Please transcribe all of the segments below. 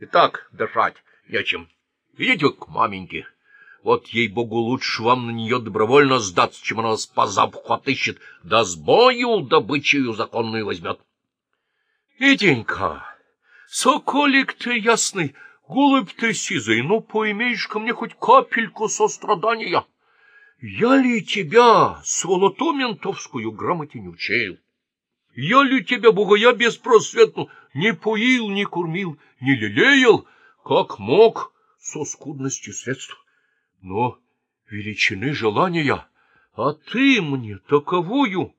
И так дышать нечем. Идите к маменьке. Вот, ей-богу, лучше вам на нее добровольно сдаться, чем она вас по запаху отыщет, да с бою добычею законную возьмет. — Митенька, соколик ты ясный, голубь ты сизый, ну, поимеешь ко мне хоть капельку сострадания. Я ли тебя, сволоту ментовскую, грамоте не учил? Я ли тебя, бугая беспросветну, не поил, не кормил, не лелеял, как мог, со скудностью средств? Но величины желания, а ты мне таковую,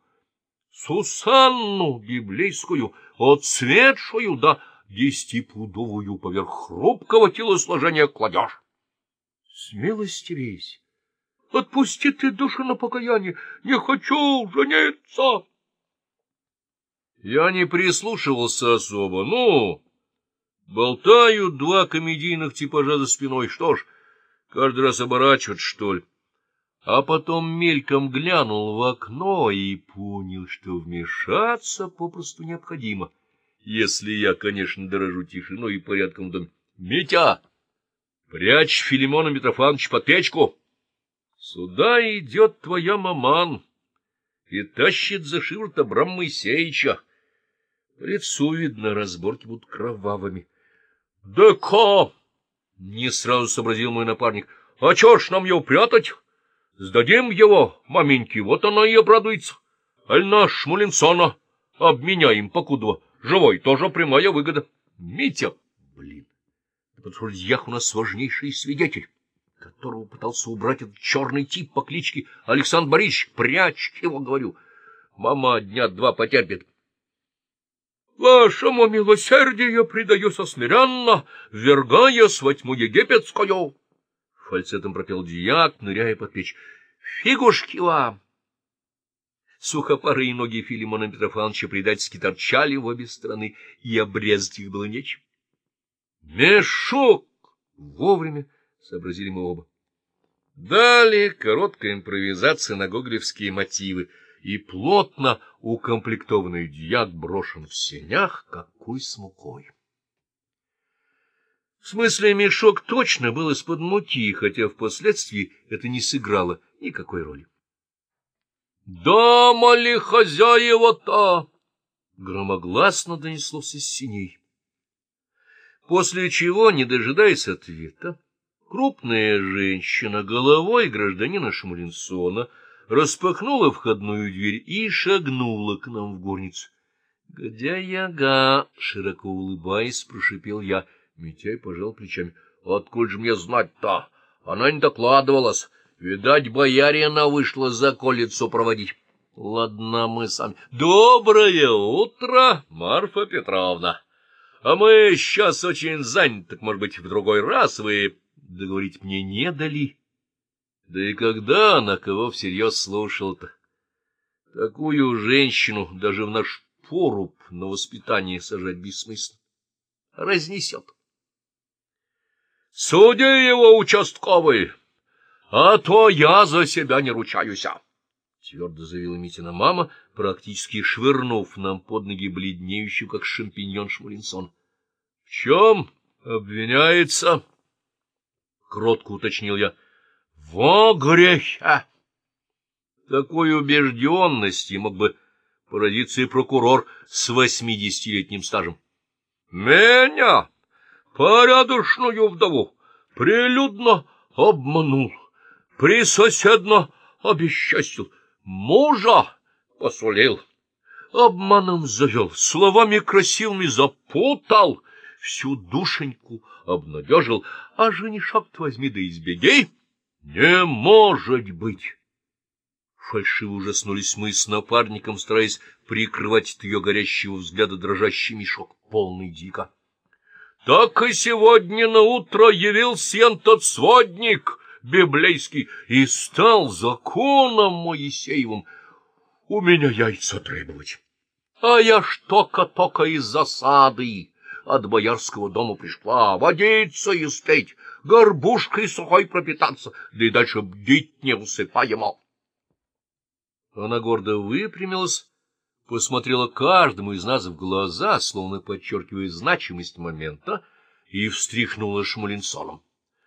Сусанну библейскую, отцветшую, да десятипудовую поверх хрупкого телосложения кладешь. Смелости весь, отпусти ты душу на покаяние, не хочу жениться. Я не прислушивался особо, ну, болтают два комедийных типажа за спиной, что ж, каждый раз оборачивать, что ли. А потом мельком глянул в окно и понял, что вмешаться попросту необходимо, если я, конечно, дорожу тишиной и порядком в доме. — Митя, прячь Филимона Митрофановича под печку. Сюда идет твоя маман и тащит за шиворот Абрам Моисеевича. По лицу, видно, разборки будут кровавыми. — Да ка! — не сразу сообразил мой напарник. — А чё ж нам его прятать? Сдадим его, маменьки, вот она и обрадуется. Аль наш Шмулинсона обменяем покудова. Живой тоже прямая выгода. Митя, блин, что дьях у нас важнейший свидетель, которого пытался убрать этот черный тип по кличке Александр Борисович. Прячь его, говорю. Мама дня два потерпит. Вашему милосердию предаюся смиренно, ввергаясь во тьму египетскую. Фальцетом пропел дьяк, ныряя под печь. Фигушки вам! Сухопарые ноги Филимона Митрофановича предательски торчали в обе стороны, и обрезать их было нечем. Мешок! Вовремя сообразили мы оба. Далее короткая импровизация на гоголевские мотивы — и плотно укомплектованный дьяк брошен в сенях, как куй с мукой. В смысле, мешок точно был из-под муки, хотя впоследствии это не сыграло никакой роли. — Дома ли хозяева-то? — громогласно донеслось из синей. После чего, не дожидаясь ответа, крупная женщина головой гражданина Шмулинсона — распахнула входную дверь и шагнула к нам в горницу. — Где яга? — широко улыбаясь, прошипел я. Митяй пожал плечами. — Откуда же мне знать-то? Она не докладывалась. Видать, боярина вышла за колицу проводить. — Ладно, мы сами. — Доброе утро, Марфа Петровна! А мы сейчас очень заняты, так, может быть, в другой раз вы договорить мне не дали. — да и когда она кого всерьез слушал-то? Такую женщину даже в наш поруб на воспитание сажать бессмысленно. Разнесет. Суди его, участковый, а то я за себя не ручаюсь. Твердо заявила Митина мама, практически швырнув нам под ноги бледнеющую, как шампиньон Шмулинсон. — В чем обвиняется? — кротко уточнил я. Во греха! Такой убежденности мог бы поразиться и прокурор с восьмидесятилетним стажем. Меня, порядочную вдову, прилюдно обманул, присоседно обесчастил, мужа посулил, обманом завел, словами красивыми запутал, всю душеньку обнадежил, а женишок-то возьми да избегей. Не может быть! Фальшиво ужаснулись мы с напарником, стараясь прикрывать от ее горящего взгляда дрожащий мешок, полный дика. Так и сегодня на утро явился тот сводник библейский и стал законом Моисеевым у меня яйца требовать. А я ж только-только из засады от боярского дома пришла водиться и спеть, горбушкой сухой пропитаться, да и дальше бдить не усыпаемо. Она гордо выпрямилась, посмотрела каждому из нас в глаза, словно подчеркивая значимость момента, и встряхнула Шмулинсоном.